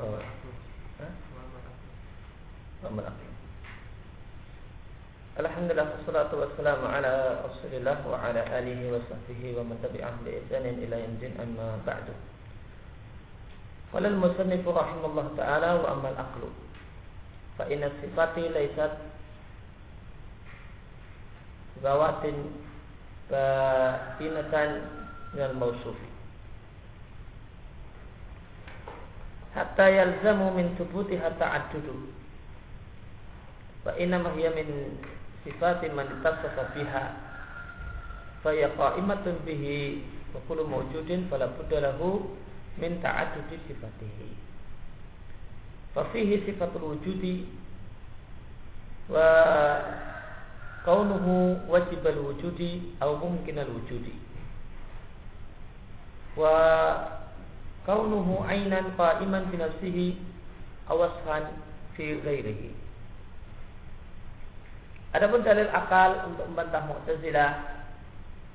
oh. Alhamdulillah wassalatu wassalamu ala Rasulillah wa ala alihi wa sahbihi wa man tabi'ahum bi ihsanin ila yaumil amma ba'du. Qala al-musannif rahimahullah ta'ala wa amma al-aqlu fa inna sifati laysat zawatin batinatan min al-mawsufi hatta yalzamu min thubutiha ta'addudu fa inna hiya min sifati man tasafa biha fa ya qa'imatun bihi wa kullu mawjudin fala budda lahu min ta'addudi sifatihi. Fa fihi sifatul wujudi wa kaunuhu wajibal wujudi aw mumkinal wujudi. Wa kaunuhu ainan qa'iman bi nafsihi aw wasfan fi ghairihi. Adapun dalil akal untuk membantah Mu'tazilah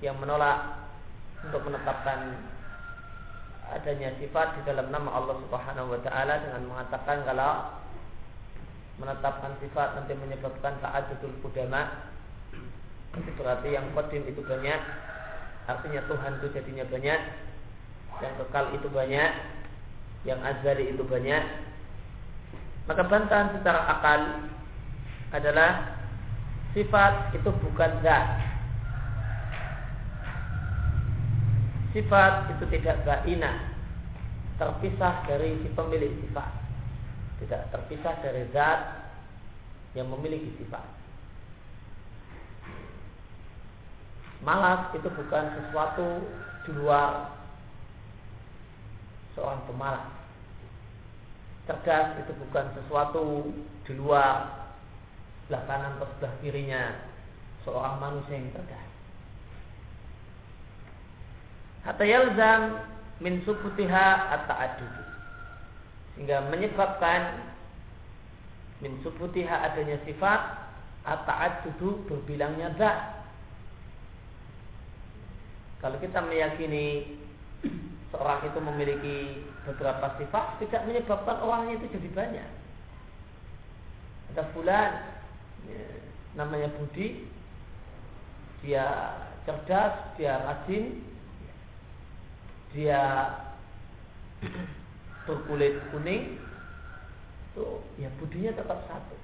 yang menolak untuk menetapkan adanya sifat di dalam nama Allah Subhanahu wa taala dengan mengatakan kalau menetapkan sifat nanti menyebabkan ta'addudul qudama itu berarti yang qadim itu banyak artinya Tuhan itu jadinya banyak yang kekal itu banyak yang azali itu banyak maka bantahan secara akal adalah Sifat itu bukan zat. Sifat itu tidak baina, terpisah dari si pemilik sifat. Tidak terpisah dari zat yang memiliki sifat. Malas itu bukan sesuatu di luar seorang pemalas. Cerdas itu bukan sesuatu di luar sebelah kanan atau sebelah kirinya seorang manusia yang cerdas. Hatta yalzam min subutiha at-ta'addud. Sehingga menyebabkan min subutiha adanya sifat at-ta'addud berbilangnya zat. Kalau kita meyakini seorang itu memiliki beberapa sifat tidak menyebabkan orangnya itu jadi banyak. Ada bulan ya, namanya Budi. Dia cerdas dia rajin dia berkulit kuning. Itu ya budinya tetap satu.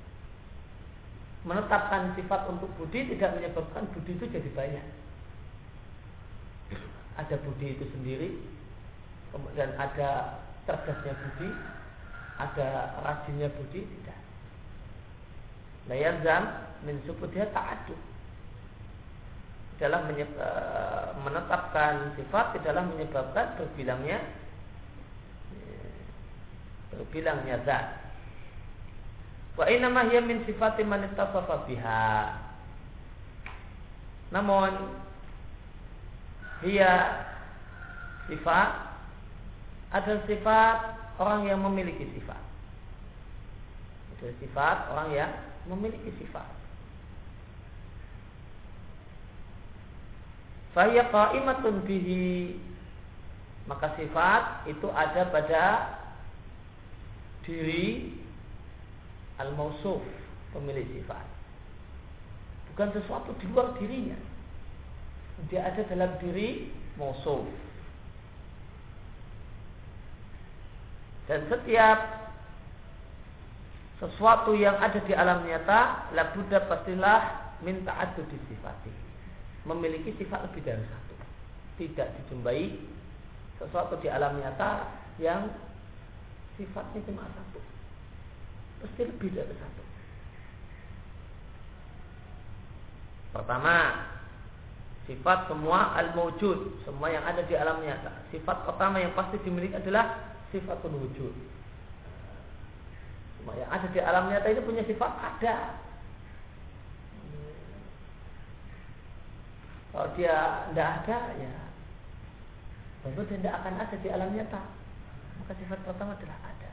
Menetapkan sifat untuk budi tidak menyebabkan budi itu jadi banyak. Ada budi itu sendiri kemudian ada cerdasnya budi ada rajinnya budi tidak La yalzam min subutiha ta'addud. Dalam menetapkan sifat dalam menyebabkan berbilangnya berbilangnya zat. Wa inna ma hiya min sifati man biha. Namun dia sifat adalah sifat orang yang memiliki sifat. Itu sifat orang yang memiliki sifat. Fahya qa'imatun bihi maka sifat itu ada pada diri al-mausuf pemilik sifat. Bukan sesuatu di luar dirinya. Dia ada dalam diri mausuf. Dan setiap sesuatu yang ada di alam nyata labuda pastilah minta adu di sifati. Memiliki sifat lebih dari satu. Tidak dijumpai sesuatu di alam nyata yang sifatnya cuma satu. Pasti lebih dari satu. Pertama sifat semua al-mawjud semua yang ada di alam nyata. Sifat pertama yang pasti dimiliki adalah sifatul wujud semua yang ada di alam nyata itu punya sifat ada. Kalau dia tidak ada, ya tentu dia tidak akan ada di alam nyata. Maka sifat pertama adalah ada.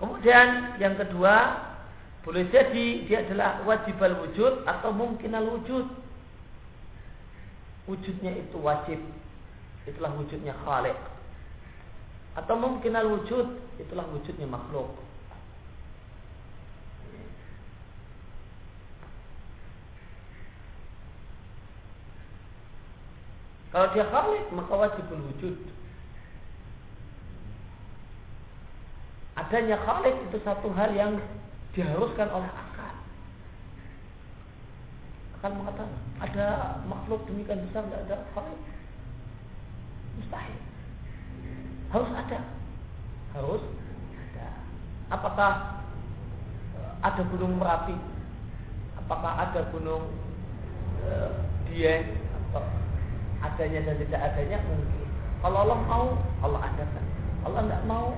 Kemudian yang kedua, boleh jadi dia adalah wajib al wujud atau mungkin al wujud. Wujudnya itu wajib. Itulah wujudnya khalik atau mungkin al wujud itulah wujudnya makhluk Kalau dia khalik maka wajibul wujud. Adanya khalik itu satu hal yang diharuskan oleh akal. Akal mengatakan ada makhluk demikian besar tidak ada khalik. Mustahil. Harus ada. Harus ada. Apakah eh, ada gunung Merapi? Apakah ada gunung uh, Dieng atau adanya dan tidak adanya mungkin. Kalau Allah mau, Allah adakan. Allah tidak mau,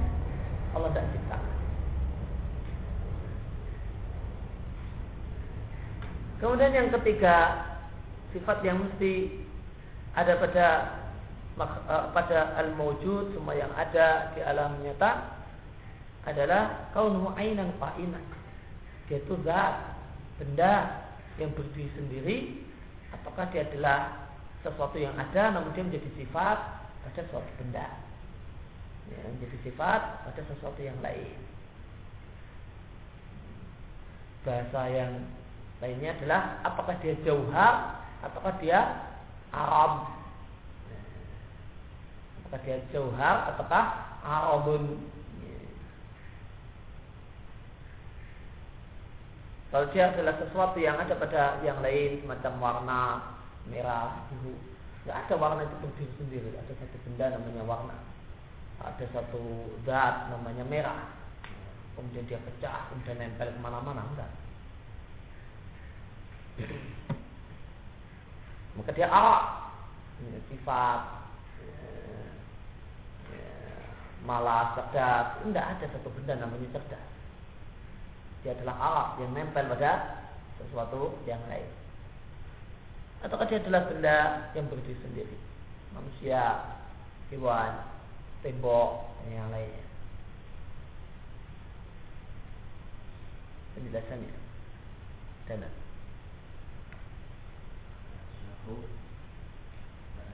Allah tidak ciptakan. Kemudian yang ketiga, sifat yang mesti ada pada pada al-mawjud semua yang ada di alam nyata adalah kaunuhu ainan fa'inan. Dia itu zat, benda yang berdiri sendiri. Ataukah dia adalah sesuatu yang ada namun dia menjadi sifat pada suatu benda. Ya, menjadi sifat pada sesuatu yang lain. Bahasa yang lainnya adalah apakah dia jauhar ataukah dia aram apakah dia jauhar ataukah arabun kalau dia adalah sesuatu yang ada pada yang lain semacam warna merah, biru. Tidak ada warna itu berdiri sendiri. Ada satu benda namanya warna. Ada satu zat namanya merah. Kemudian dia pecah, kemudian nempel ke mana-mana. Enggak. Maka dia arak. Sifat Malas, cerdas. Tidak ada satu benda namanya cerdas. Dia adalah arak yang nempel pada sesuatu yang lain atau dia adalah benda yang berdiri sendiri manusia hewan tembok dan yang lainnya penjelasannya dan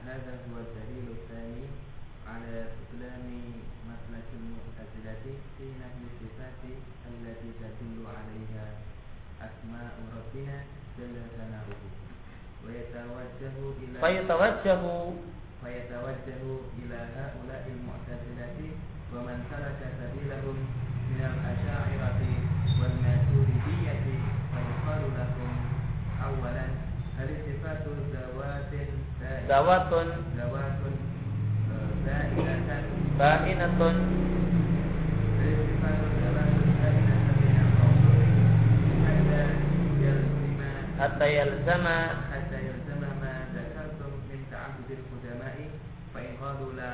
هذا هو الدليل الثاني على بطلان مسلك المعتزلة في نهي الصفات التي تدل عليها أسماء ربنا جل ثناؤه ويتوجه إلى فيتوجه فيتوجه إلى هؤلاء المعتزلة ومن سلك سبيلهم من الأشاعرة والماتريدية فيقال لهم أولا هل الصفات ذوات ذوات ذوات بائنة بائنة hatta yalzama. Hatta yalzama ma dzakartum min ta'abbudil qudama'i fa in qalu la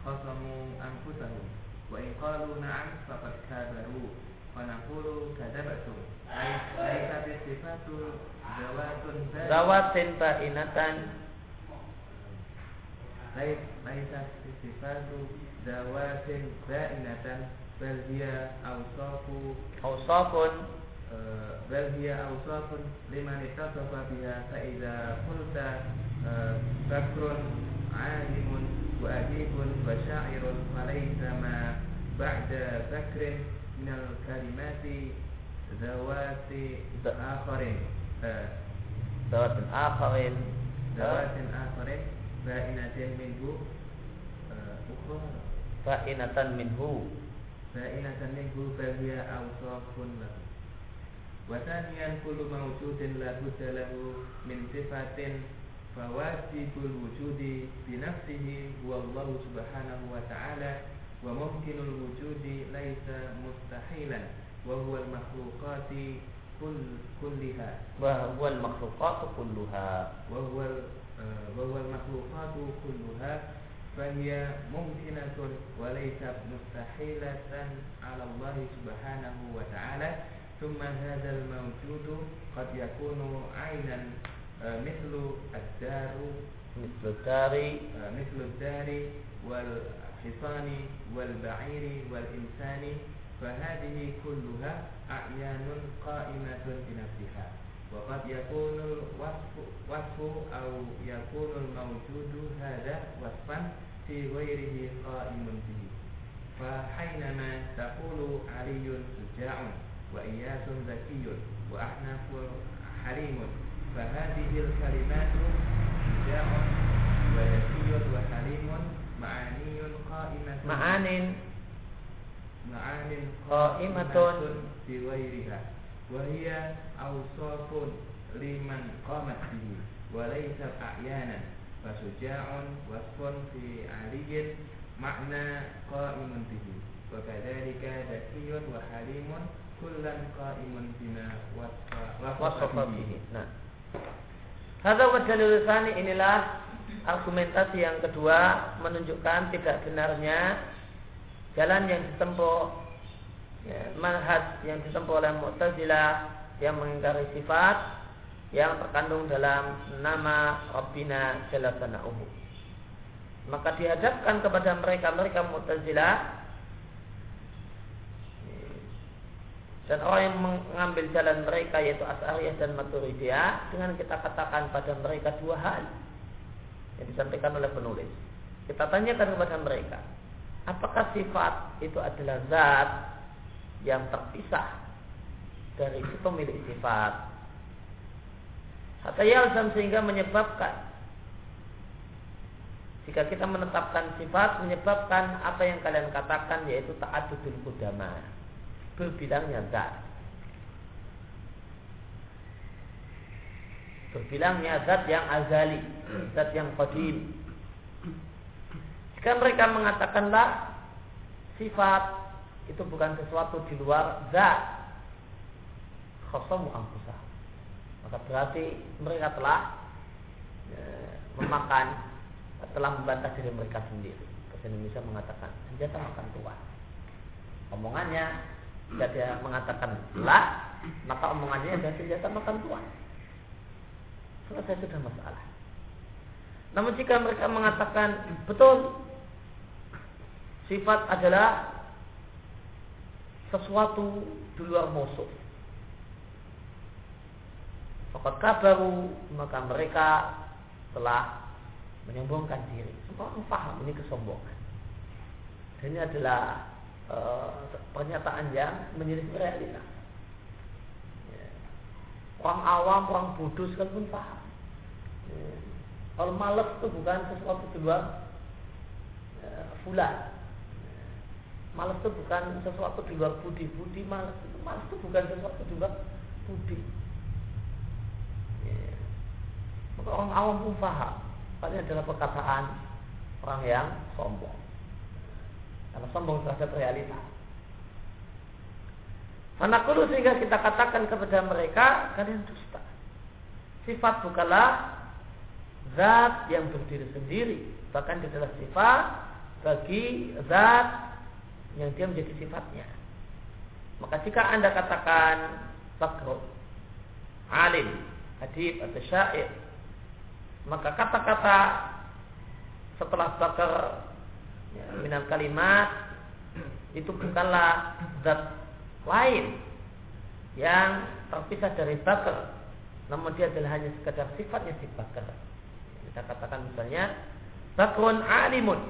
khasamu anfusahum wa in qalu na'am faqad kabaru wa naqulu kadzabatum laisa bisifatul zawatun zawatin ba'inatan. Laisa sifatu zawatin ba'inatan bal بل هي أوصاف لمن اتصف بها فإذا قلت بكر عالم وأديب وشاعر وليس ما بعد ذكر من الكلمات ذوات آخرين ذوات آخرين ذوات آخرين بائنة منه أخرى بائنة منه بائنة منه بل هي أوصاف له وثانيا كل موجود لا بد له من صفة فواجب الوجود بنفسه هو الله سبحانه وتعالى وممكن الوجود ليس مستحيلا وهو المخلوقات كل كلها. وهو المخلوقات كلها. وهو وهو المخلوقات كلها فهي ممكنة وليست مستحيلة على الله سبحانه وتعالى. ثم هذا الموجود قد يكون عينا مثل الدار مثل الدار. مثل الدار والحصان والبعير والإنسان فهذه كلها أعيان قائمة بنفسها وقد يكون الوصف وصف أو يكون الموجود هذا وصفا في غيره قائم به. فحينما تقول علي شجاع وإياس ذكي وأحنف حليم فهذه الكلمات شجاع وذكي وحليم معاني قائمة معان معان قائمة بغيرها وهي أوصاف لمن قامت به وليست أعيانا فشجاع وصف في علي معنى قائم به وكذلك ذكي وحليم kullan qa'imun bina wasfa bihi. Nah. Hadza wa dalil inilah argumentasi yang kedua menunjukkan tidak benarnya jalan yang ditempuh ya, manhaj yang ditempuh oleh Mu'tazilah yang mengingkari sifat yang terkandung dalam nama Rabbina Jalla Maka dihadapkan kepada mereka mereka Mu'tazilah dan orang yang mengambil jalan mereka yaitu As'ariyah dan Maturidiyah dengan kita katakan pada mereka dua hal yang disampaikan oleh penulis. Kita tanyakan kepada mereka, apakah sifat itu adalah zat yang terpisah dari si pemilik sifat Hatta yalzam sehingga menyebabkan jika kita menetapkan sifat menyebabkan apa yang kalian katakan yaitu ta'adudul kudama berbilangnya zat berbilangnya zat yang azali zat yang qadim jika mereka mengatakanlah sifat itu bukan sesuatu di luar zat khosamu angkusah maka berarti mereka telah ya, memakan telah membantah diri mereka sendiri. Bahasa Indonesia mengatakan senjata makan tua. Omongannya jika dia mengatakan lah, maka omongannya adalah senjata makan tua. Selesai sudah masalah. Namun jika mereka mengatakan betul sifat adalah sesuatu di luar musuh Fakat kabaru maka mereka telah menyombongkan diri. Semua orang paham ini kesombongan. Ini adalah e, pernyataan yang menyelisih realitas. Ya. Orang awam, orang bodoh sekalipun paham. Ya. Kalau males itu bukan sesuatu di luar e, fulan. Ya. Males itu bukan sesuatu di budi. Budi males itu, males itu bukan sesuatu di budi maka orang awam pun paham. Ini adalah perkataan orang yang sombong. Karena sombong terhadap realitas. Manakulu sehingga kita katakan kepada mereka kalian dusta. Sifat bukanlah zat yang berdiri sendiri, bahkan adalah sifat bagi zat yang dia menjadi sifatnya. Maka jika anda katakan bakro, alim, hadib atau syair, maka kata-kata setelah bakar ya, minal kalimat itu bukanlah zat lain yang terpisah dari bakar namun dia adalah hanya sekedar sifatnya si bakar kita katakan misalnya bakun alimun.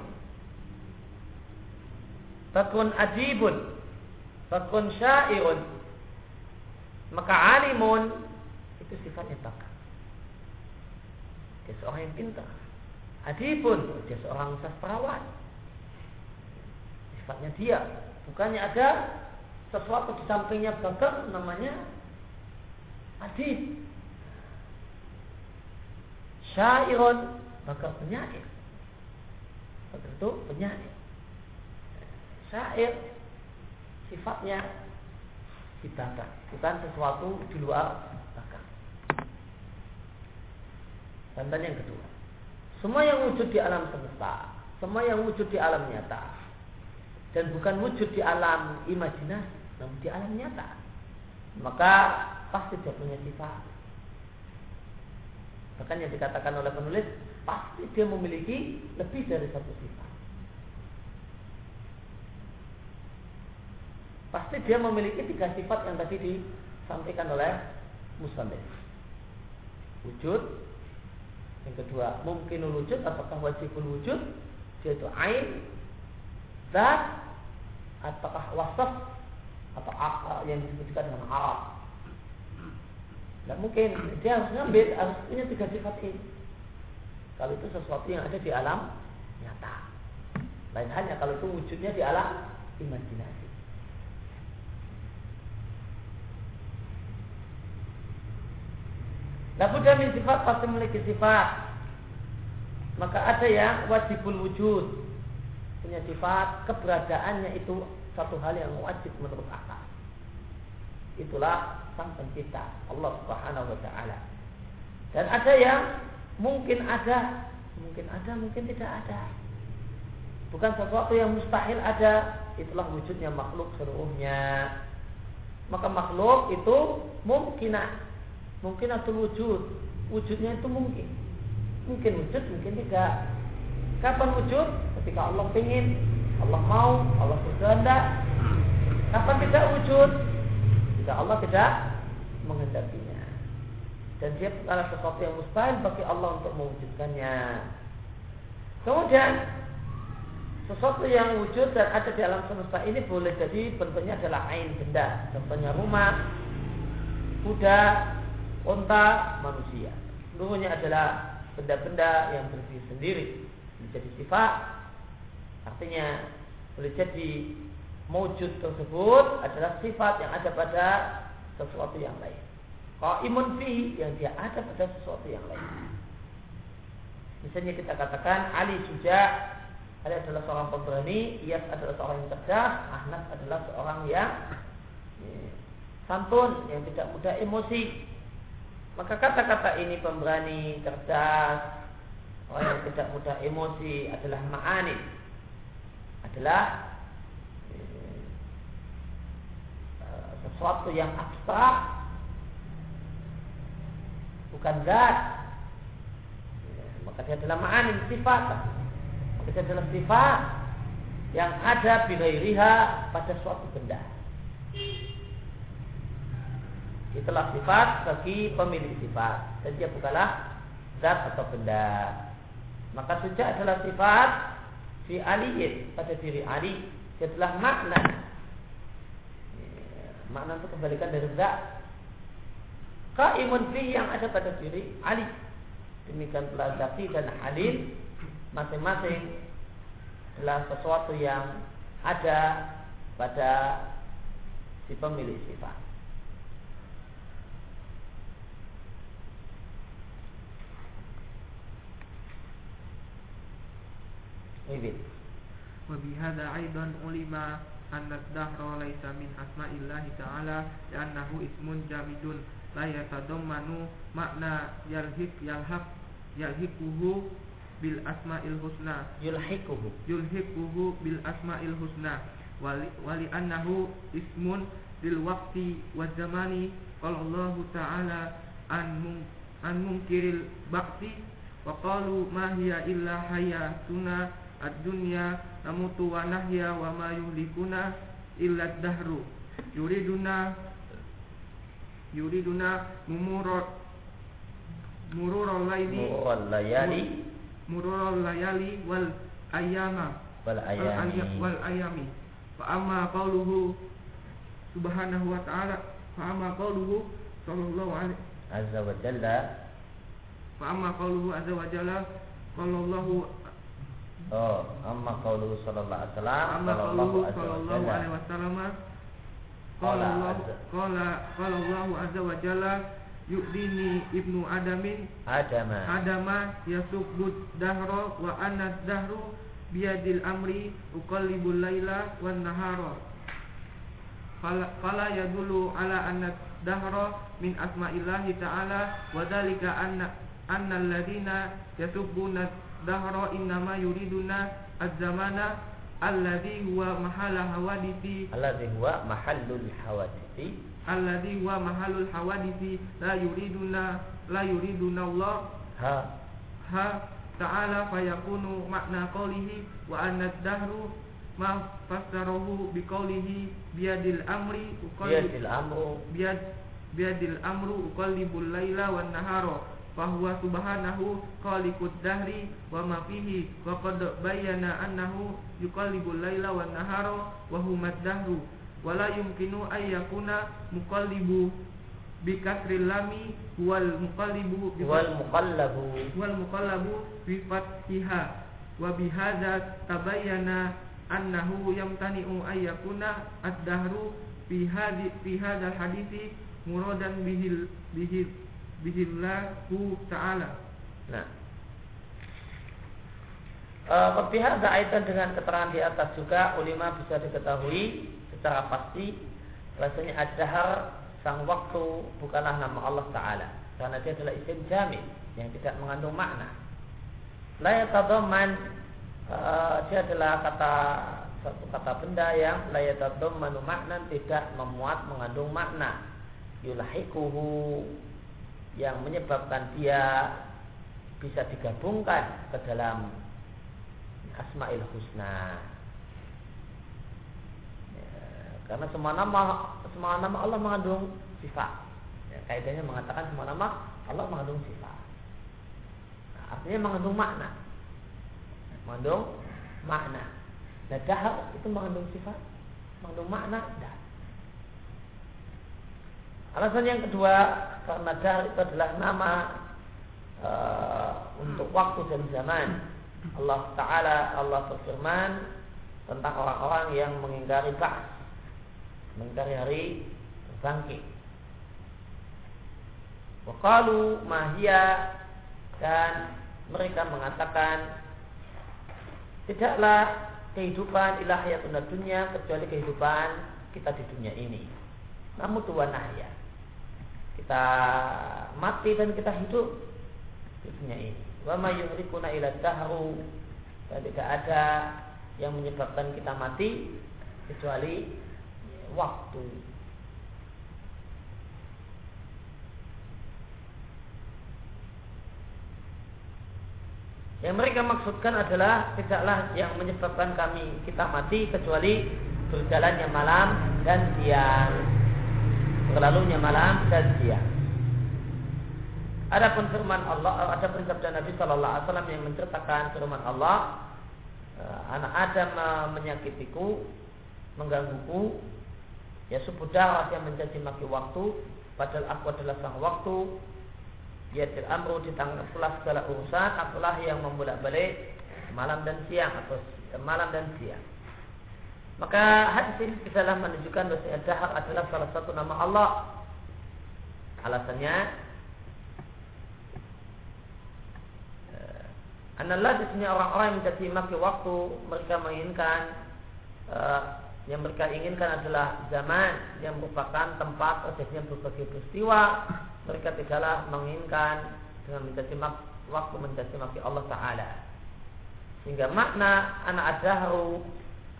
Bakun adibun bakun syairun. Maka alimun itu sifatnya bakar dia seorang yang pintar. Adipun dia seorang sastrawan. Sifatnya dia. Bukannya ada sesuatu di sampingnya bakar namanya adib. Syairun bakar penyair. Bakar penyair. Syair sifatnya dibakar, bukan sesuatu di luar Tanda yang kedua. Semua yang wujud di alam semesta, semua yang wujud di alam nyata, dan bukan wujud di alam imajinasi, namun di alam nyata, maka pasti dia punya sifat. Bahkan yang dikatakan oleh penulis, pasti dia memiliki lebih dari satu sifat. Pasti dia memiliki tiga sifat yang tadi disampaikan oleh Muslim. Wujud, yang kedua, mungkin wujud apakah wajibul wujud? Yaitu ain, zat, ataukah wasaf atau akal yang disebutkan dengan Arab. Tidak mungkin dia harus ngambil harus punya tiga sifat ini. Kalau itu sesuatu yang ada di alam nyata. Lain halnya kalau itu wujudnya di alam imajinasi. Labuda min sifat pasti memiliki sifat. Maka ada yang wajibul wujud. Punya sifat keberadaannya itu satu hal yang wajib menurut akal. Itulah sang pencipta Allah Subhanahu wa taala. Dan ada yang mungkin ada, mungkin ada, mungkin tidak ada. Bukan sesuatu yang mustahil ada, itulah wujudnya makhluk seluruhnya. Maka makhluk itu mungkin mungkin atau wujud. Wujudnya itu mungkin. Mungkin wujud, mungkin tidak. Kapan wujud? Ketika Allah ingin, Allah mau, Allah berkehendak. Kapan tidak wujud? Jika Allah tidak menghendakinya. Dan dia adalah sesuatu yang mustahil bagi Allah untuk mewujudkannya. Kemudian sesuatu yang wujud dan ada di alam semesta ini boleh jadi bentuknya adalah ain benda, contohnya rumah, kuda, unta, manusia. Seluruhnya adalah benda-benda yang berdiri sendiri, menjadi sifat. Artinya boleh jadi wujud tersebut adalah sifat yang ada pada sesuatu yang lain. Kalau imun fi yang dia ada pada sesuatu yang lain. Misalnya kita katakan Ali Suja, Ali adalah seorang pemberani, Iyas adalah seorang yang cerdas, Ahmad adalah seorang yang ya, santun, yang tidak mudah emosi. Maka kata-kata ini pemberani, cerdas, orang yang tidak mudah emosi adalah ma'ani. Adalah sesuatu yang abstrak. Bukan zat. Maka dia adalah ma'anin sifat. Maka dia adalah sifat yang ada bilairiha pada suatu benda. Itulah sifat bagi pemilik sifat. Dan dia bukanlah zat atau benda maka sejak adalah sifat fi aliyin pada diri Ali dia adalah makna Makna itu kembalikan dari zat. Kaimun fi yang ada pada diri Ali. Demikian pula Zaki dan Halim masing-masing adalah sesuatu yang ada pada si pemilik sifat. Ini. وبهذا أيضا علم anna dahra laisa min asma'illahi ta'ala li'annahu ismun jamidun la yatadammanu makna yalhik yalhaq yalhikuhu bil asma'il husna yulhikuhu yulhikuhu bil asma'il husna wali, wali annahu ismun lil waqti wa zamani qala Allah ta'ala an mum, an ad-dunya namutu wa nahya wa ma yuhlikuna illa dahru yuriduna yuriduna mumurot mururul laili mururul layali mururul layali wal ayama wal ayami wal ayami fa amma qauluhu subhanahu wa ta'ala fa amma qauluhu sallallahu alaihi azza wa jalla. fa amma qauluhu azza wa jalla qallallahu Oh, amma qauluhu sallallahu alaihi wasallam. Amma qauluhu sallallahu alaihi wasallam. Qala qala qala Allah azza wa jalla yu'dini ibnu adamin adama adama yasubbud dahra wa anna dahru biyadil amri uqallibul laila wan nahara fala yadullu ala anna dahra min asma'illahi ta'ala wa dhalika anna anna alladhina yasubbuna dahra innama yuriduna az-zamana alladhi huwa mahala hawadithi alladhi huwa mahallul hawadithi alladhi huwa mahallul hawadithi la yuriduna la yuriduna Allah. Ha. Ha ta'ala fayakunu makna qawlihi wa anna dahru ma fassarahu biqaulihi biadil amri biadil amru. biad biadil amru uqallibul laila wan nahara fahuwa subhanahu khaliqud dahri wa ma fihi wa qad bayyana annahu yuqallibul laila wan nahara wa huma dahru wa la yumkinu ay yakuna muqallibu bi kasril lami wal muqallibu wal muqallabu. Wal muqallabu bi fathiha wa bi hadza tabayyana annahu yamtani'u ay yakuna ad-dahru fi hadhi fi hadzal hadithi muradan bihil bihil bihillahu ta'ala. Nah. Uh, ada aitan dengan keterangan di atas juga ulama bisa diketahui secara pasti bahasanya ad-dahar sang waktu bukanlah nama Allah Ta'ala karena dia adalah isim jamin yang tidak mengandung makna la yatadamman uh, dia adalah kata satu kata benda yang la yatadammanu makna tidak memuat mengandung makna yulahikuhu yang menyebabkan dia bisa digabungkan ke dalam Asmaul Husna. Ya, karena semua nama semua nama Allah mengandung sifat. Ya, kaidahnya mengatakan semua nama Allah mengandung sifat. Nah, artinya mengandung makna. Mengandung makna. Nah, dahar itu mengandung sifat, mengandung makna. Dah. Alasan yang kedua karena dahr itu adalah nama uh, untuk waktu dan zaman. Allah Taala Allah berfirman tentang orang-orang yang mengingkari ba'as, mengingkari hari bangkit. Wakalu mahia dan mereka mengatakan tidaklah kehidupan ilahiyatun dunia kecuali kehidupan kita di dunia ini. Namun tuan nahya kita mati dan kita hidup dunia ini. Wa ma yumrikuna ila dahru tidak ada yang menyebabkan kita mati kecuali waktu. Yang mereka maksudkan adalah tidaklah yang menyebabkan kami kita mati kecuali berjalannya malam dan siang berlalunya malam siang. Ada firman Allah, ada sabda Nabi Shallallahu Alaihi Wasallam yang menceritakan firman Allah, eh, anak Adam menyakitiku, menggangguku, ya subudah yang menjadi maki waktu, padahal aku adalah sang waktu, ya amru pula segala urusan, akulah yang membolak balik malam dan siang atau malam dan siang. Maka hadis ini tidaklah menunjukkan bahwa dahar adalah salah satu nama Allah. Alasannya eh, Anallah di sini orang-orang yang menjadi maki waktu mereka menginginkan uh, yang mereka inginkan adalah zaman yang merupakan tempat terjadinya berbagai peristiwa. Mereka tidaklah menginginkan dengan menjadi waktu menjadi maki Allah Taala. Sehingga makna anak adahru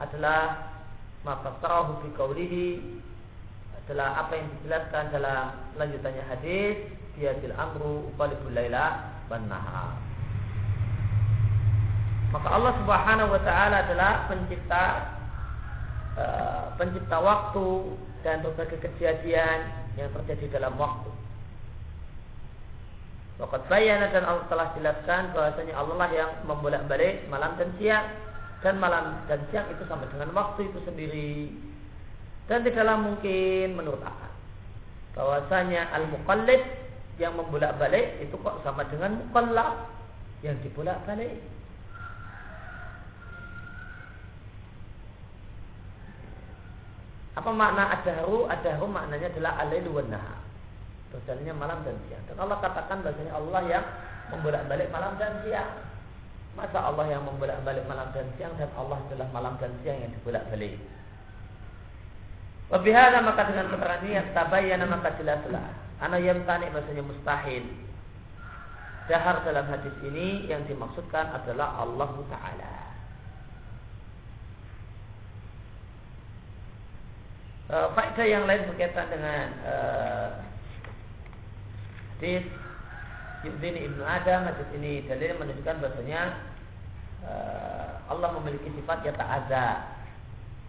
adalah maka tarahu fi qawlihi adalah apa yang dijelaskan dalam lanjutannya hadis biadil amru qalibul laila wan nahar maka Allah Subhanahu wa taala adalah pencipta uh, pencipta waktu dan berbagai kejadian yang terjadi dalam waktu. Waqat bayana dan Allah telah jelaskan bahwasanya Allah lah yang membolak-balik malam dan siang dan malam dan siang itu sama dengan waktu itu sendiri. Dan tidaklah mungkin menurut akal. Bahwasanya al muqallid yang membolak balik itu kok sama dengan mukallaf yang dibolak balik apa makna adahu adahu maknanya adalah alailu wan nahar berjalannya malam dan siang. Dan Allah katakan bahwasanya Allah yang membolak balik malam dan siang Masa Allah yang membolak-balik malam dan siang dan Allah adalah malam dan siang yang dibolak-balik. Wabihada maka dengan keterangan ini tabayyana maka jelaslah. Ana yang tani maksudnya mustahil. Dahar dalam hadis ini yang dimaksudkan adalah Allah Ta'ala. Uh, faedah yang lain berkaitan dengan uh, hadis Yudhini Ibnu Adam hadis ini dalil menunjukkan bahasanya uh, Allah memiliki sifat ya ada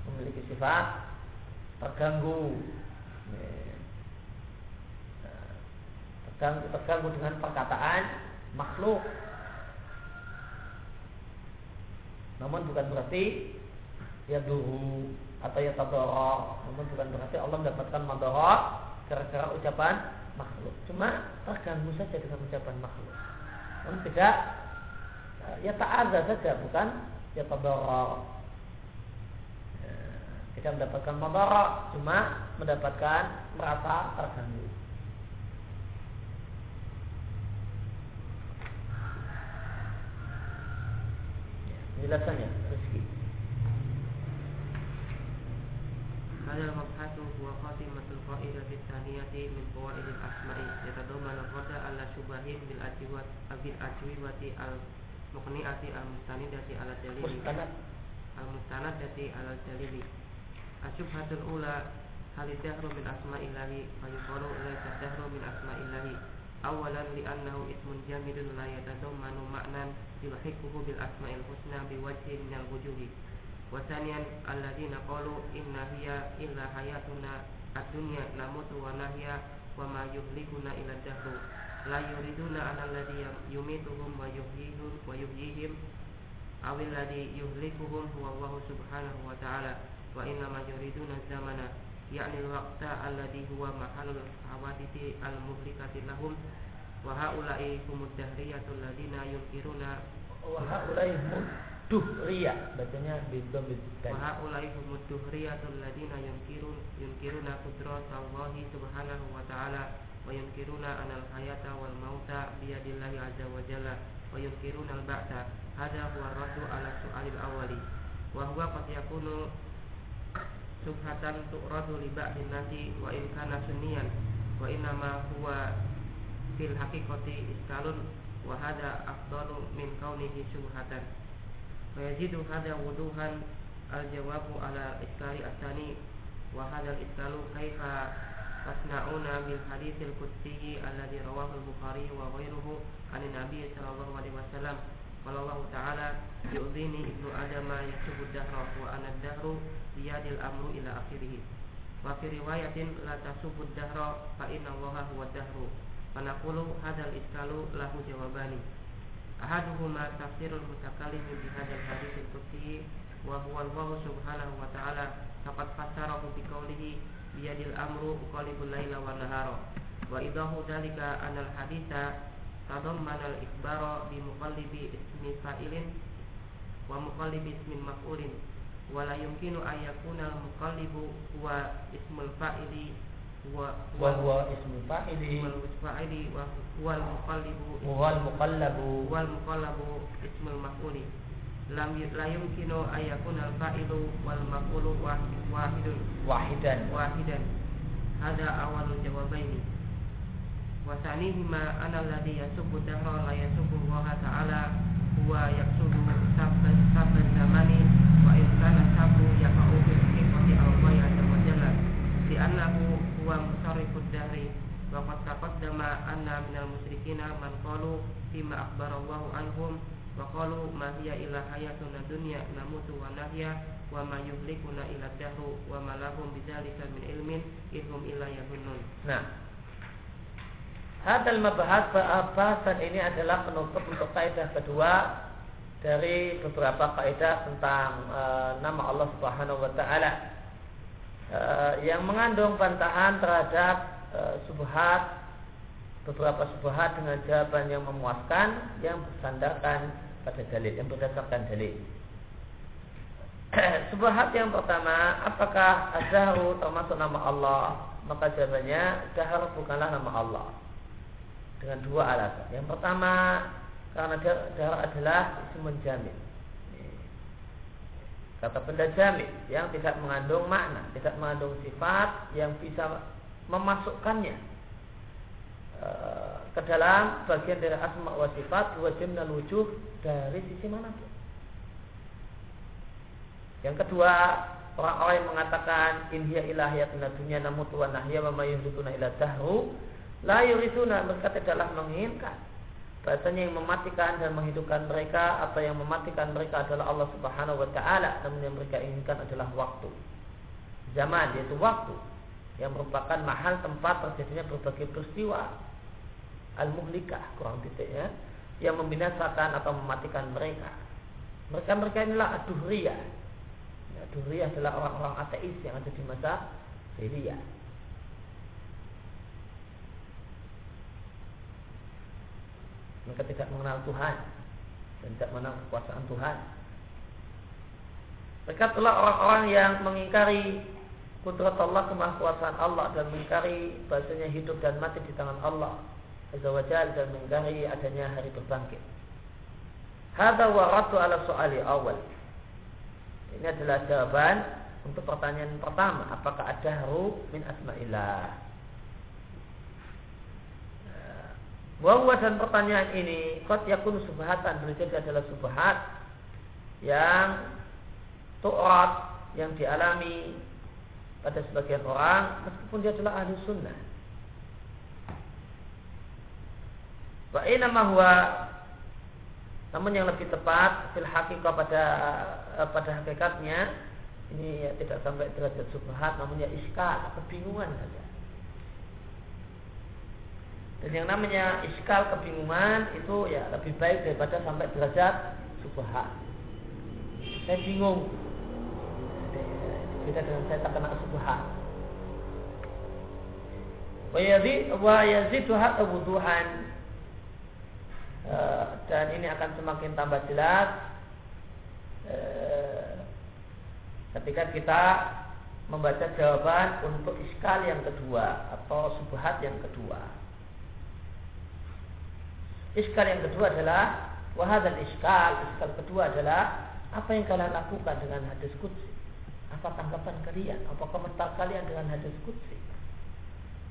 memiliki sifat terganggu terganggu, terganggu dengan perkataan makhluk. Namun bukan berarti ya dulu atau ya tadorok. Namun bukan berarti Allah mendapatkan madorok gara-gara ucapan makhluk cuma terganggu saja dengan ucapan makhluk namun tidak eh, ya tak ada saja bukan ya tabarok. Ya, tidak mendapatkan madarat cuma mendapatkan merasa terganggu ya, penjelasannya rezeki. Hadal mabhasu huwa khatim القاعدة الثانية من قواعد الأسماء يتضمن الرد على شبه بالأجوبة بالأجوبة المقنعة المستندة على الدليل المستندة على الدليل الشبهة الأولى هل الدهر من أسماء الله فيقال ليس الدهر من أسماء الله أولا لأنه اسم جامد لا يتضمن معنى يلحقه بالأسماء الحسنى بوجه من الوجوه وثانيا الذين قالوا إن هي إلا حياتنا الدنيا نموت ونحيا وما يهلكنا إلى الدهر لا يريدون أن الذي يميتهم ويحييهم ويحييهم أو الذي يهلكهم هو الله سبحانه وتعالى وإنما يريدون الزمن يعني الوقت الذي هو محل الحوادث المهلكة لهم وهؤلاء هم الدهرية الذين ينكرون وهؤلاء هم duhriyah. Bacanya bidom bidom wa ulai humud duhriyatul ladina yunkirun yunkiruna qudratallahi subhanahu wa ta'ala wa yunkiruna anal hayata wal mauta biyadillahi azza wa jalla wa yunkiruna al ba'da hada huwa raddu ala su'alil awali. Wa huwa qad yakunu subhatan tu'radu li ba'din nasi wa in kana sunniyan wa inama huwa fil haqiqati istalun wa hada afdalu min kaunihi subhatan wa yazidu hadha wuduhan al jawabu ala iskali asani wa hadha al iskalu kaifa tasna'una bil hadithil qudsi alladhi rawahu al-bukhari wa ghairuhu an nabi sallallahu alaihi wasallam Qala Allah Ta'ala Yu'dini ibnu adama yasubu dahra Wa ana dahru biyadil amru ila akhirih Wa fi riwayatin la tasubu dahra Fa inna Allah huwa dahru Fanaqulu hadal iskalu lahu jawabani Ahaduhuma tafsirul mutakallim bi hadal hadithil qudsi wa huwa Allah subhanahu wa ta'ala. Faqad fassarahu bi qawlihi biyadil amru qalibul laila wa nahara. Wa idahu dalika anal haditha tadammana al-ikbara wa wa huwa ismul fa'ili. wa wal fa'ili wa huwa al-muqallibu wal muqallabu wal muqallabu ismul maf'uli lam la yumkinu an yakuna al-fa'ilu wal maf'ulu wahidun. Wahidan. Wahidan. Hada awalul jawabaini. Wasanihima ana alladhi yasubbu dahra la yasubbu Allah ta'ala. Huwa yaksudu sabban sabban zamani. Wa in kana sabu yaqa'u fi sifati Allah wa jalla. Di annahu huwa musarrifud dahri wa qad taqaddama anna minal musyrikina man qalu fima akhbara Allah anhum wa qalu ma hiya illa hayatuna dunya namutu wa nahya wa ma yuhlikuna illa dahru wa ma lahum bidzalika min ilmin idhum illa yahunnun nah. Hadal mabahas bahasan ini adalah penutup untuk kaidah kedua dari beberapa kaidah tentang e, nama Allah Subhanahu wa taala yang mengandung bantahan terhadap e, subhat beberapa subhat dengan jawaban yang memuaskan yang bersandarkan pada dalil yang berdasarkan dalil. subhat yang pertama, apakah azharu termasuk nama Allah? Maka jawabannya dahar bukanlah nama Allah dengan dua alasan. Yang pertama karena darah adalah isim menjamin. Kata benda jamin yang tidak mengandung makna, tidak mengandung sifat yang bisa memasukkannya e, ke dalam bagian dari asma wa sifat wajib dan wujud dari sisi mana pun. Yang kedua, orang-orang yang mengatakan inhiya ilahiyatuna dunya namu tuwa nahya wa mayyuhlikuna ila dahru La mereka tidaklah menginginkan Bahasanya yang mematikan dan menghidupkan mereka Atau yang mematikan mereka adalah Allah subhanahu wa ta'ala Namun yang mereka inginkan adalah waktu Zaman yaitu waktu Yang merupakan mahal tempat terjadinya berbagai peristiwa al-muhlikah kurang titiknya yang membinasakan atau mematikan mereka. Mereka mereka inilah aduhriyah. Ya, aduhriyah adalah orang-orang ateis yang ada di masa Syria. Mereka tidak mengenal Tuhan dan tidak mengenal kekuasaan Tuhan. Mereka telah orang-orang yang mengingkari kudrat Allah, kemahkuasaan Allah dan mengingkari bahasanya hidup dan mati di tangan Allah Azza wa dan mengingkari adanya hari berbangkit. Hada waratu ala soali awal. Ini adalah jawaban untuk pertanyaan pertama. Apakah ada haru min asma'illah? Bahwa dan pertanyaan ini kot yakun subhatan boleh adalah subhat yang tu'rat yang dialami pada sebagian orang meskipun dia adalah ahli sunnah. Wa huwa namun yang lebih tepat fil haqiqah pada eh, pada hakikatnya ini ya tidak sampai derajat subhat namun ya iskal kebingungan saja. Dan yang namanya iskal kebingungan itu ya lebih baik daripada sampai derajat subhat. Saya bingung. Beda dengan saya tak kena subhat. Wa hatta wuduhan Eh, dan ini akan semakin tambah jelas eh, ketika kita membaca jawaban untuk iskal yang kedua atau subhat yang kedua. Iskal yang kedua adalah dan iskal. Iskal kedua adalah apa yang kalian lakukan dengan hadis kudsi? Apa tanggapan kalian? Apa komentar kalian dengan hadis kudsi?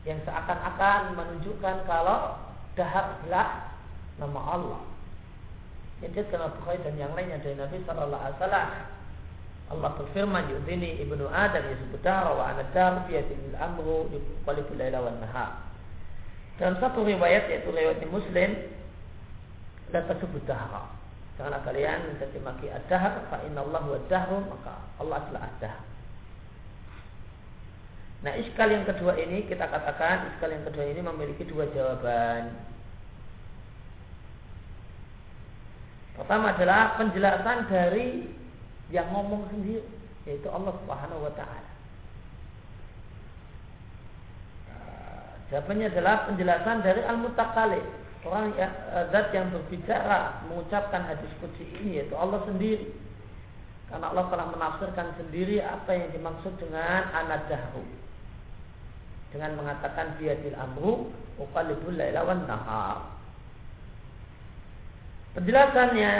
Yang seakan-akan menunjukkan kalau dahar adalah nama Allah. Yang dalam Bukhari dan yang lainnya dari Nabi Sallallahu Alaihi Wasallam. Allah berfirman yudhini ibnu Adam yasbut dahra wa ana dar biyadil amru yuqalibul laila wan nahar. Dalam satu riwayat yaitu riwayat Muslim la tasubut dahra. Janganlah kalian mencaci maki ad-dahr fa wa dahru maka Allah adalah ad-dahr. Nah, iskal yang kedua ini kita katakan iskal yang kedua ini memiliki dua jawaban. Pertama adalah penjelasan dari yang ngomong sendiri yaitu Allah Subhanahu wa taala. Jawabannya adalah penjelasan dari al-mutakalim orang eh, zat yang berbicara mengucapkan hadis qudsi ini yaitu Allah sendiri. Karena Allah telah menafsirkan sendiri apa yang dimaksud dengan anadahru. Dengan mengatakan biadil amru uqalibul laila wan nahar. Penjelasannya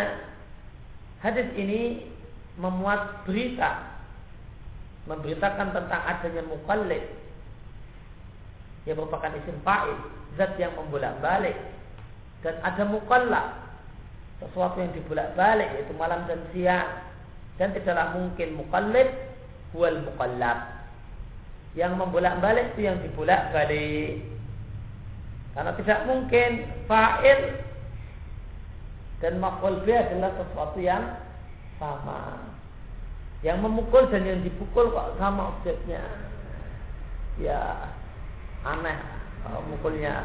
hadis ini memuat berita memberitakan tentang adanya mukallid yang merupakan isim fa'il zat yang membolak-balik dan ada mukallaf sesuatu yang dibolak-balik yaitu malam dan siang dan tidaklah mungkin mukallid wal mukallaf yang membolak-balik itu yang dibolak-balik karena tidak mungkin fa'il dan maf'ul adalah sesuatu yang sama. Yang memukul dan yang dipukul kok sama objeknya. Ya aneh kalau mukulnya.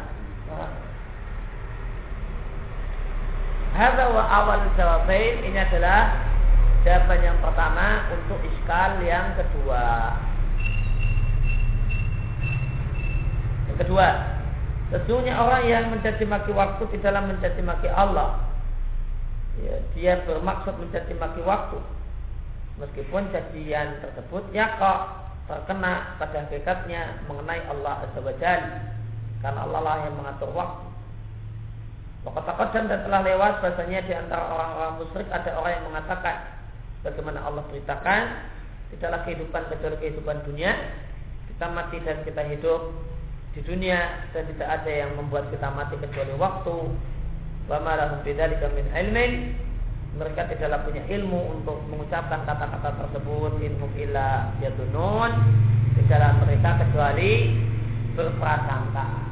Hadza wa awal jawabain. Ini adalah jawaban yang pertama untuk iskal yang kedua. Yang kedua, sesungguhnya orang yang mencaci maki waktu di dalam mencaci maki Allah. Ya, dia bermaksud mencaci maki waktu. Meskipun cacian tersebut ya kok terkena pada hakikatnya mengenai Allah Azza wa karena Allah lah yang mengatur waktu Waktu dan telah lewat bahasanya di antara orang-orang musyrik ada orang yang mengatakan bagaimana Allah beritakan tidaklah kehidupan kecuali kehidupan dunia. Kita mati dan kita hidup di dunia dan tidak ada yang membuat kita mati kecuali waktu. Wa ma bidzalika min mereka tidaklah punya ilmu untuk mengucapkan kata-kata tersebut ilmu illa yadunun di dalam mereka kecuali berprasangka.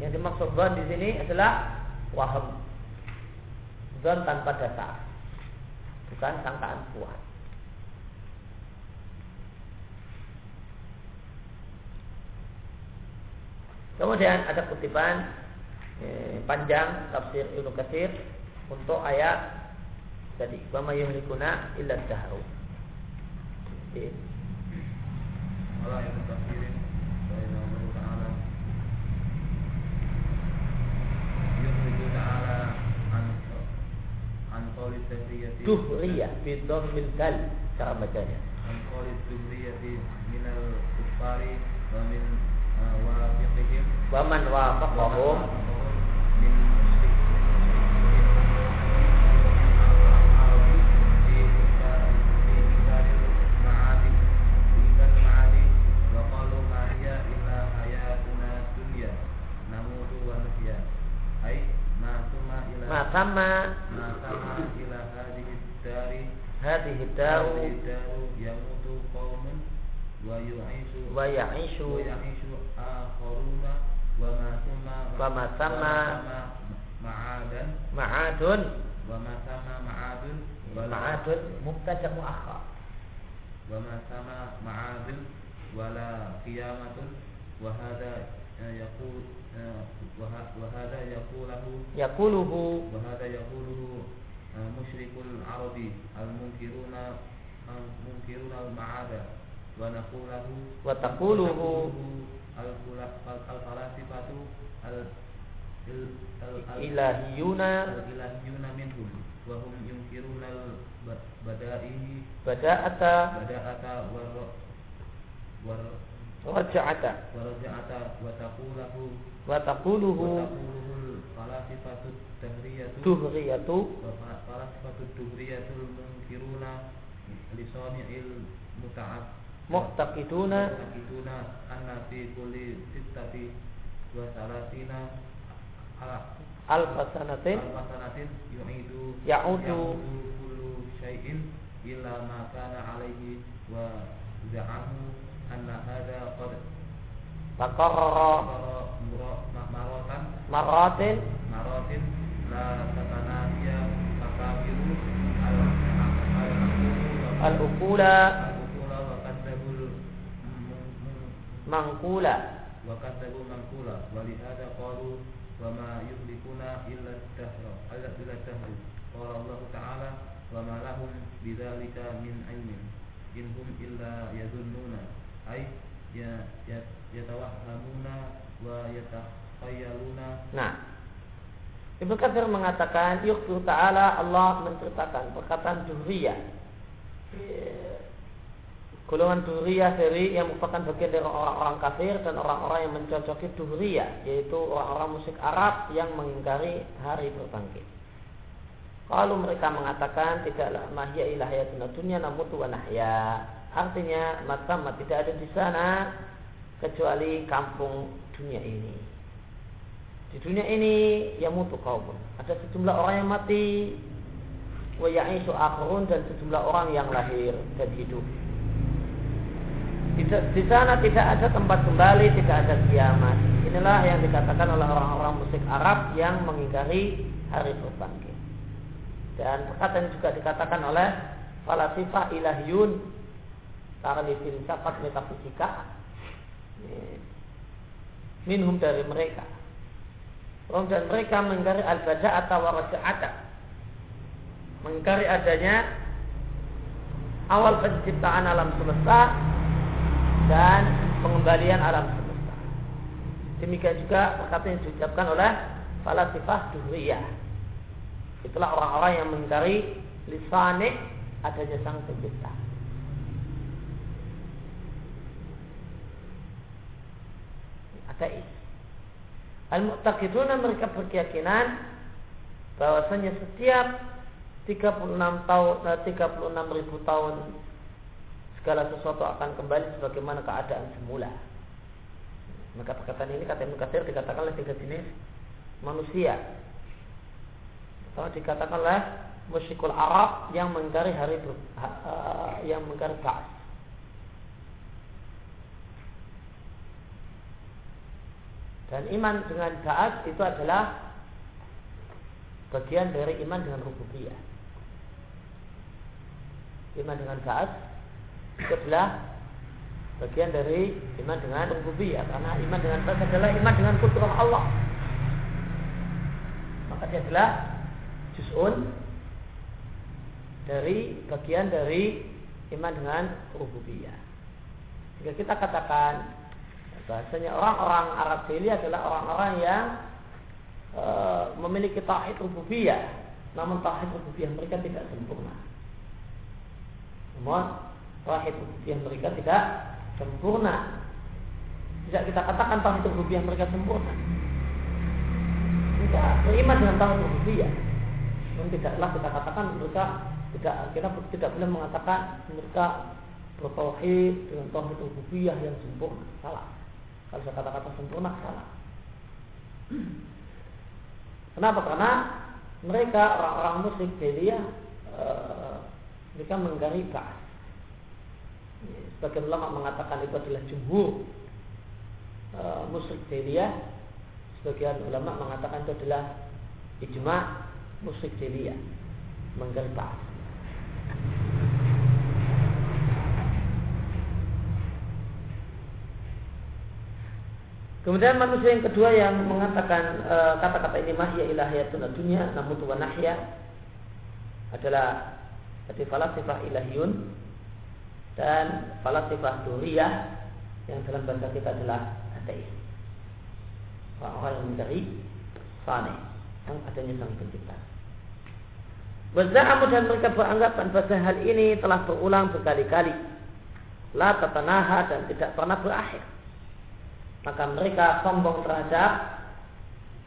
Yang dimaksud don di sini adalah waham. Don tanpa dasar. Bukan sangkaan kuat. Kemudian ada kutipan eh, panjang tafsir Ibnu Katsir untuk ayat tadi wama yuhlikuna illa dahru. Wala Ibnu Katsir rahimahullah taala yuhliku taala an an qawli tahriyati Duhriyah bi dhammil dal cara bacanya. an qawli tahriyati minal kuffari wa min uh, Waman wafaqahum. Min sama hadhihi daru yamutu qaumun wa yu'ishu wa ya'ishu ويعيش آخرون وما سمى وما سمى معادا ma'adun وما سمى معاد ولا ma'adun mubtada muakhar وما سمى معاد ولا قيامة وهذا يقول وه- وهذا يقوله yaquluhu وهذا يقوله مشرك العرب المنكرون المنكرون المعاد ونقوله wa taquluhu الفلاسفة ilahiyuna الإلهيون منهم وهم ينكرون البدائه bada'ata بداءة والر raja'ata raja'ata wa taquluhu wa taquluhu Duhriyatul dahriyatu duhriyatu duhriyatul Mungkiruna Lisani'il muta'ab. Muqtaqiduna muqtaqiduna anna fi kulli sittati wa salatina ala alfa sanatin. Alfa yu'idu. Ya'udu. Kullu syai'in illa ma kana alaihi wa za'amu أن هذا قد taqarrara صار مرة maratin مرات لا تتنافي مكابر العقول al-ukula العقول وكذبوا الم- mangkula وكذبوا منقولا ولهذا قالوا وما يهلكنا إلا الدهر إلا إلا الدهر قال الله تعالى وما لهم بذلك من علم إن هم إلا يظنون ay ya ya yatawahhamuna wa yatakhayaluna nah Ibnu Katsir mengatakan Yukhbir Ta'ala Allah menceritakan perkataan Duriyah. Eh, golongan Duriyah dari yang merupakan bagian dari orang-orang kafir dan orang-orang yang mencocoki Duriyah Yaitu orang-orang musik Arab yang mengingkari hari berbangkit. Kalau mereka mengatakan tidaklah mahya ilahya dunia namun tuwa nahya. Artinya mata tidak ada di sana kecuali kampung dunia ini. Di dunia ini yang mutu kaum. Ada sejumlah orang yang mati, wa ya'isu dan sejumlah orang yang lahir dan hidup. Di sana tidak ada tempat kembali, tidak ada kiamat. Inilah yang dikatakan oleh orang-orang musyrik Arab yang mengingkari hari berbangkit. Dan perkataan juga dikatakan oleh falasifah ilahiyun ahli filsafat metafisika. Minhum dari mereka. Dan mereka mengingkari al-bada'ata wa raja'ata mengingkari adanya awal penciptaan alam semesta dan pengembalian alam semesta. Demikian juga perkataan yang diucapkan oleh falasifah duhriyah itulah orang-orang yang mengingkari lisanik adanya sang pencipta ateis. Al-Mu'taqiduna mereka berkeyakinan bahwasanya setiap 36 tahun 36 ribu tahun segala sesuatu akan kembali sebagaimana keadaan semula. Maka perkataan ini kata Ibnu dikatakan oleh tiga jenis manusia. Atau dikatakan oleh musyrikul Arab yang mengingkari hari yang mengingkari ba'ats. Dan iman dengan ba'at itu adalah bagian dari iman dengan rububiyah. Iman dengan ba'at itu adalah bagian dari iman dengan rububiyah karena iman dengan ba'at adalah iman dengan kudrah Allah. maka dia adalah juz'un dari bagian dari iman dengan rububiyah. Jika kita katakan bahasanya orang-orang Arab Jahili adalah orang-orang yang e, memiliki tauhid rububiyah, namun tauhid rububiyah mereka tidak sempurna. Namun tauhid rububiyah mereka tidak sempurna. Tidak kita katakan tauhid rububiyah mereka sempurna. Kita beriman dengan tauhid rububiyah. Namun tidaklah kita katakan mereka tidak kita tidak boleh mengatakan mereka bertauhid dengan tauhid rububiyah yang sempurna. Salah. Kalau saya kata-kata sempurna salah. Kenapa? Karena mereka orang-orang musyrik jahiliyah e, mereka menggari Ka'as. Sebagian ulama mengatakan itu adalah jumhur e, musyrik jahiliyah. Sebagian ulama mengatakan itu adalah ijma jahiliyah menggari Ka'as. Kemudian manusia yang kedua yang mengatakan e, kata-kata e, ini mahya ilahiyatun dunia namun tuwa nahya adalah jadi falasifah ilahiyun dan falasifah duriyah yang dalam bahasa kita adalah ateis. Orang-orang yang mencari saneh yang adanya sang pencipta. Wazza'amu dan mereka beranggapan bahwa hal ini telah berulang berkali-kali. La tatanaha dan tidak pernah berakhir maka mereka sombong terhadap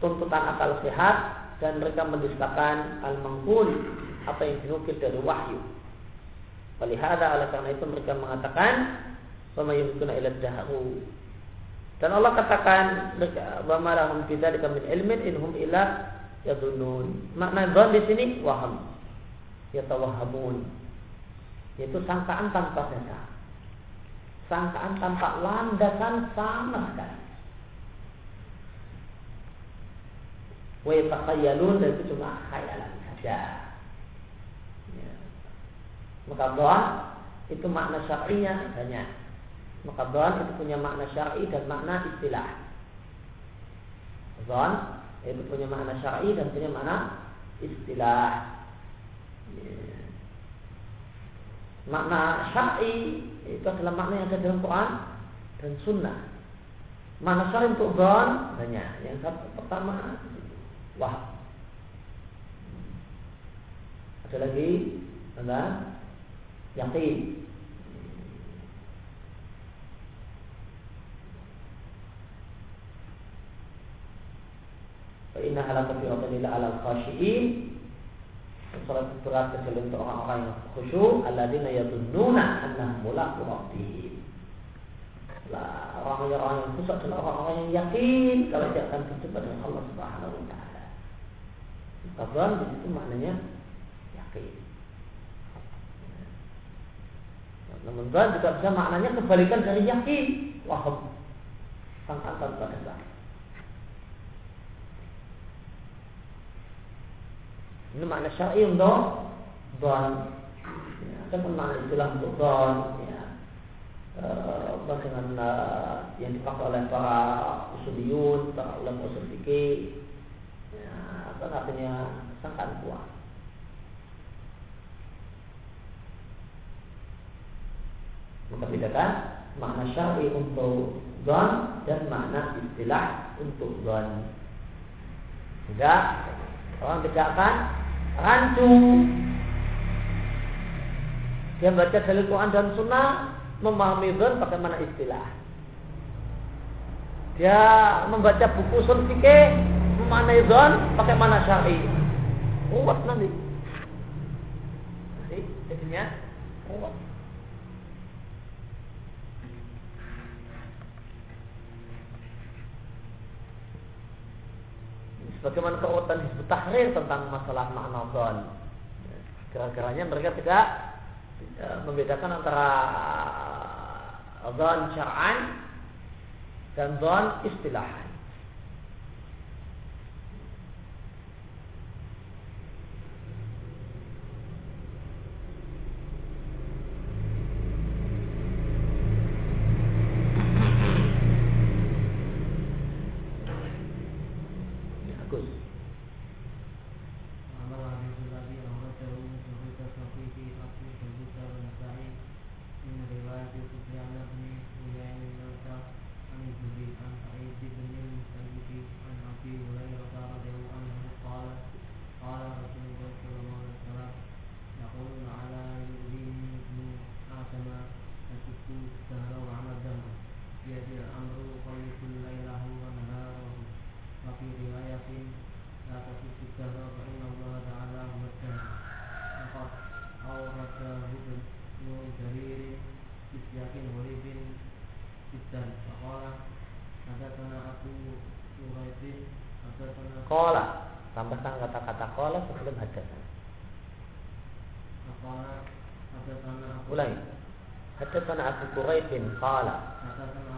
tuntutan akal sehat dan mereka mendustakan al-mangkul apa yang dinukil dari wahyu. Walihada oleh karena itu mereka mengatakan Wamayuhkuna ila dahu Dan Allah katakan Wa lahum bidzalika min ilmin inhum ila yadunun. Makna dhon di sini waham. Yatawahamun. Yaitu sangkaan tanpa dasar sangkaan tanpa landasan sama sekali. Wa yatakhayalun dan itu cuma khayalan saja. Ya. Maka doa itu makna syar'inya banyak. Maka doa itu punya makna syar'i dan makna istilah. Doa itu punya makna syar'i dan punya makna istilah. Ya. Makna syar'i itu adalah makna yang ada dalam Quran dan Sunnah. Makna syar'i untuk don banyak. Yang satu pertama wah. Ada lagi ada yakin. Fa inna ala kafiratan lillah ala khashiin Salat berat kecuali untuk orang-orang yang khusyuk alladzina yadunnuna annahum mulaqu rabbihim. Lah orang-orang yang khusyuk adalah orang-orang yang yakin kalau dia akan berjumpa dengan Allah Subhanahu wa taala. Situ maknanya yakin. Namun juga bisa maknanya kebalikan dari yakin. Wahab. Sangkaan tanpa dasar. Ini makna syar'i untuk don. Ya, ada pun makna istilah untuk don. Ya. E, e, yang dipakai oleh para usuliyun, para ulama usul fikih, ya, apa artinya sangkaan kuat. Maka bedakan makna syar'i untuk don dan makna istilah untuk don. Sehingga orang bedakan rancu. Dia baca dalil Quran dan Sunnah, memahami zon pakai mana istilah. Dia membaca buku usul fikih, memaknai zon pakai mana syar'i. Kuat nanti. Nanti jadinya kuat. Bagaimana keuatan disebut Tahrir tentang masalah makna zon. Kira-kiranya mereka tidak membedakan antara zon syar'an dan zon istilahan. Kola. Tambahkan kata-kata kola sebelum hadasan Ulangi Hadatsana Abu Quraibin Qala haddatsana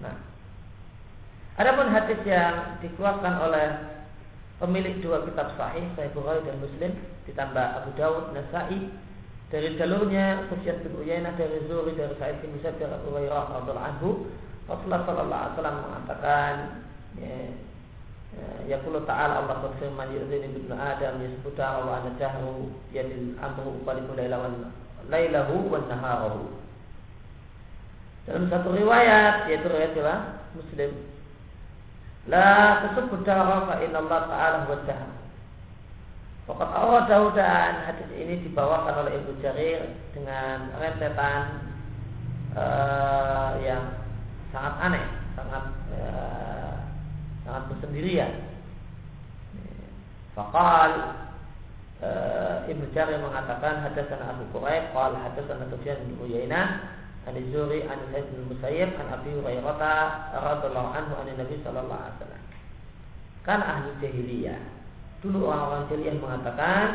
Nah. Adapun hadis yang dikeluarkan oleh pemilik dua kitab sahih Sahih Bukhari dan Muslim ditambah Abu Dawud Nasai dari jalurnya Sufyan bin Uyainah dari Zuhri dari Sa'id bin Musayyib dari Abu Hurairah radhiyallahu anhu Rasulullah sallallahu alaihi wasallam mengatakan ya, ya, Yaqulu ta'ala Allah berfirman Yu'zini ibnu Adam yasbuta wa ana jahru yadil amru qalibu laylawan laylahu wan naharahu dalam satu riwayat yaitu riwayat apa? Muslim La tersebut dahra fa Allah Ta'ala huwa dahr Fakat Allah dan hadis ini dibawakan oleh Ibu Jarir dengan rentetan uh, yang sangat aneh, sangat uh, sangat bersendirian. Fakal uh, Ibnu Jarir mengatakan hadasan Abu Quraib, qal hadasan Sufyan bin Uyainah, an Zuri an Sa'id bin Musayyib an Abi Hurairah radhiyallahu anhu an Nabi sallallahu alaihi wasallam. Kan ahli jahiliyah. Dulu orang-orang jahiliyah mengatakan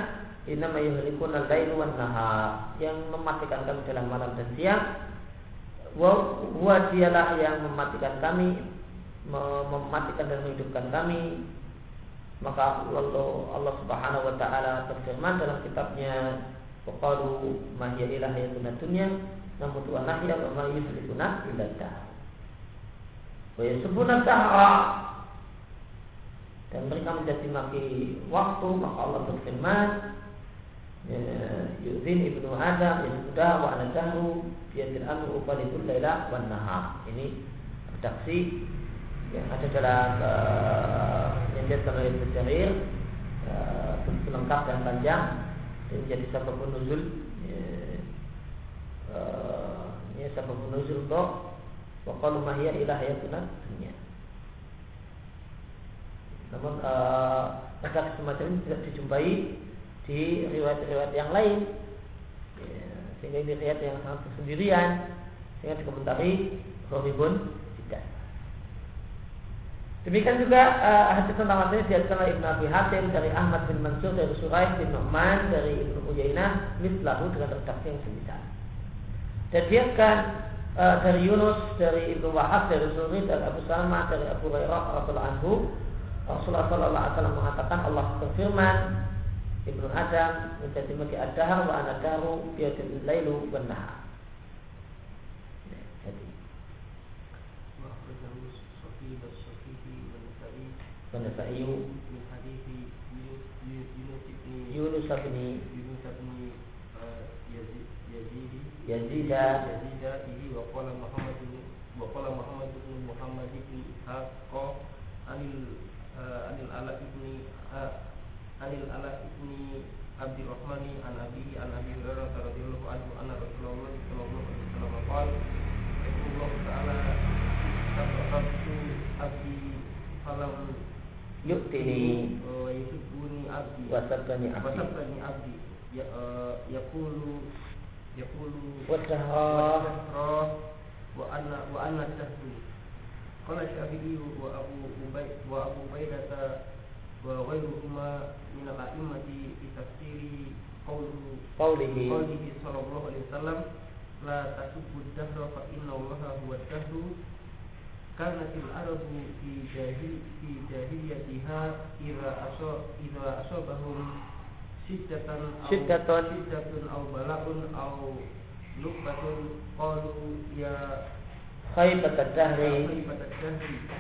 Innama yuhlikuna al-lailu wan nahar yang mematikan kami dalam malam dan siang. Wa dialah yang mematikan kami, mematikan dan menghidupkan kami. Maka Allah, Allah Subhanahu wa taala berfirman dalam kitabnya Waqalu ma hiya illa hayatuna dunya namun wa nahya wa ma yuhlikuna illa dahr. Wa yasbuna dahra dan mereka menjadi maki waktu maka Allah berfirman Yuzin ibnu Adam yang sudah wa ana dahru biyadil amru uqalibul laila wan nahar. Ini redaksi yang ada dalam uh, yang dia oleh Ibnu Jarir uh, lengkap dan panjang dan menjadi sebab nuzul ya, uh, ya sebab nuzul untuk wa qalu ma hiya ila hayatuna dunya. Namun uh, semacam ini tidak dijumpai di riwayat-riwayat yang lain. Ya, sehingga ini riwayat yang sangat sendirian sehingga dikomentari Rohibun tidak. Demikian juga uh, hadis tentang hadis dihadirkan oleh Ibnu Abi Hatim dari Ahmad bin Mansur dari Suraih bin Nu'man dari Ibnu Uyainah mislahu dengan redaksi yang semisal Jadikan uh, eh, dari Yunus, dari Ibnu Wahab, dari Suni dari Abu Salma, dari Abu Hurairah radhiyallahu anhu, Rasulullah SAW mengatakan Allah berfirman, Ibnu Adam menjadi mati ad-dahr wa anak daru biyadil lailu benah. Jadi. Penasayu Yunus bin يزيد يزيد Yazid يزيد به وقال محمد بن wa qala Muhammad bin Muhammad bin Ishaq anil uh, anil ala ibni uh, anil ala ibni Abdi Rahmani an Abi an Abi Hurairah radhiyallahu anhu anna Rasulullah sallallahu alaihi wasallam qala Allah taala tabarraktu abdi falam yu'tini wa yuhibbuni abdi wasabbani abdi wasabbani abdi ya uh, yaqulu yaqulu wadahra wa anna wa anna tahdu qala syafi'i wa abu ubaid wa abu ubaidata wa ghairuhuma min al-a'immati fi tafsiri qawluhu qawlihi. qawlihi sallallahu alaihi wasallam la tasubbu ad-dahra fa inna aw Shiddatun. shiddatun aw bala'un aw lukbatun qalu ya khaybat ad-dahri khaybat ad-dahri fa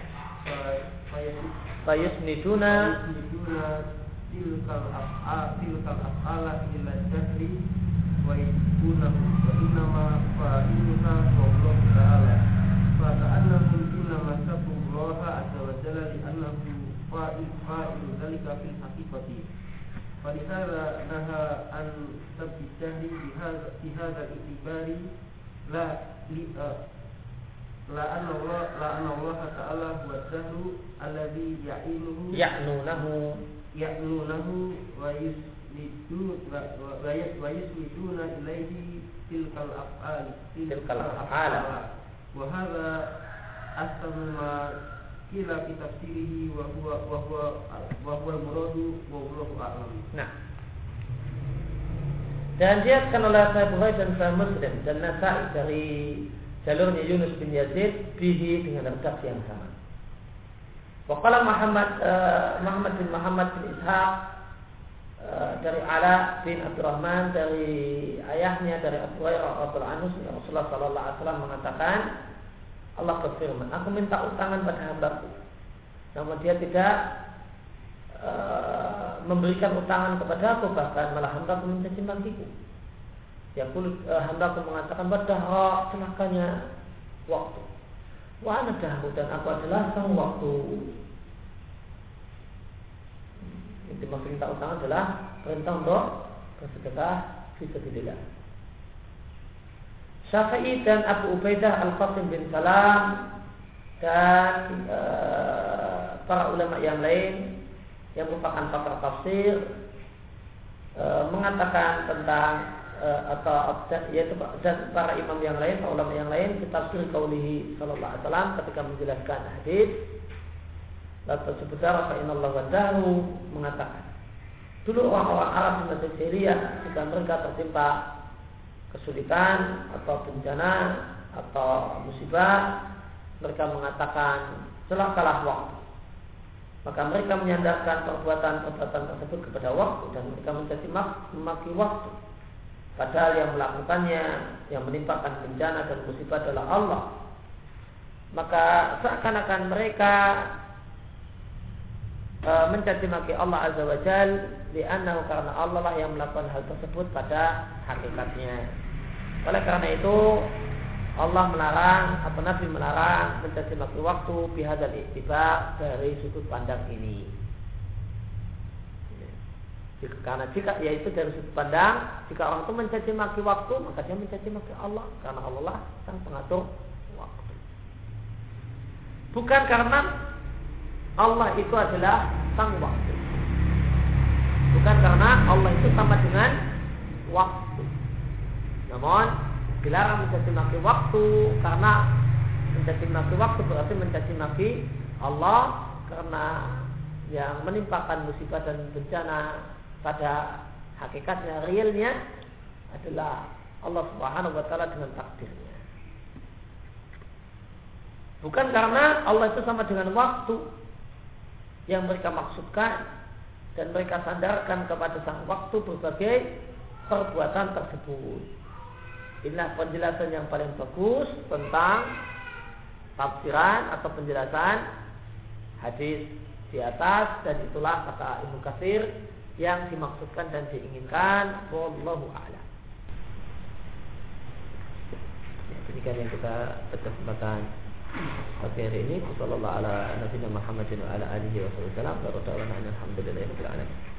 fa fayusniduna. yusniduna tilkal af'a tilkal af'ala ila dahri wa yubunahu wa innama fa'iluha Allah ta'ala. Fa ka'annahum innama sabbu Allah azza wa jalla li annahu fa'il fa'ilu dhalika fil haqiqati فلهذا نهى عن سب الدهر بهذا في هذا الاعتبار لا لا أن الله لا أن الله تعالى هو الدهر الذي يعينه ya'nunahu يأنونه ويسندون ويسندون إليه تلك الأفعال تلك الأفعال. وهذا أحسن ما kila kitab sirihi wa huwa wa huwa wa huwa muradu wa wallahu a'lam. Nah. Dan dia akan oleh Sahih Bukhari dan Sahih Muslim dan Nasai dari jalurnya Yunus bin Yazid bihi dengan redaksi yang sama. Wakala Muhammad eh, Muhammad bin Muhammad bin Ishaq eh, dari Ala bin Abdurrahman dari ayahnya dari Abu Hurairah radhiyallahu anhu Rasulullah sallallahu alaihi wasallam mengatakan Allah berfirman, aku minta utangan pada hambaku. Namun dia tidak eh, memberikan utangan kepada aku bahkan malah hambaku mencaci makiku. Ya kul eh, hambaku mengatakan pada celakanya waktu. Wa dahru dan aku adalah sang waktu. Yang dimaksud minta utangan adalah perintah untuk bersedekah fisabilillah. Syafi'i dan Abu Ubaidah Al-Qasim bin Salam dan eh, para ulama yang lain yang merupakan pakar tafsir eh, mengatakan tentang eh, atau yaitu dan para imam yang lain, para ulama yang lain kita tafsir kaulihi sallallahu alaihi wasallam ketika menjelaskan hadis. La tersebut innallaha wadahu mengatakan dulu orang-orang Arab di masa jahiliyah jika mereka tertimpa kesulitan atau bencana atau musibah mereka mengatakan celakalah waktu. Maka mereka menyandarkan perbuatan-perbuatan tersebut kepada waktu dan mereka mencaci maki waktu. Padahal yang melakukannya yang menimpakan bencana dan musibah adalah Allah. Maka seakan-akan mereka e, mencaci maki Allah Azza wa Jal li'annahu karena Allah lah yang melakukan hal tersebut pada hakikatnya oleh karena itu Allah melarang atau Nabi melarang mencaci maki waktu bihadal iktibar dari sudut pandang ini. Karena jika yaitu dari sudut pandang, jika orang itu mencaci maki waktu, maka dia mencaci maki Allah karena Allah lah sang pengatur waktu. Bukan karena Allah itu adalah sang waktu. Bukan karena Allah itu sama dengan waktu. Namun dilarang mencaci maki waktu karena mencaci maki waktu berarti mencaci maki Allah karena yang menimpakan musibah dan bencana pada hakikatnya realnya adalah Allah Subhanahu wa taala dengan takdirnya. Bukan karena Allah itu sama dengan waktu yang mereka maksudkan dan mereka sandarkan kepada sang waktu berbagai perbuatan tersebut. Inilah penjelasan yang paling bagus tentang tafsiran atau penjelasan hadis di atas dan itulah kata Ibnu Katsir yang dimaksudkan dan diinginkan wallahu a'lam. Demikian yang kita kesempatan pagi hari ini. Wassalamualaikum warahmatullahi wabarakatuh. Alhamdulillah.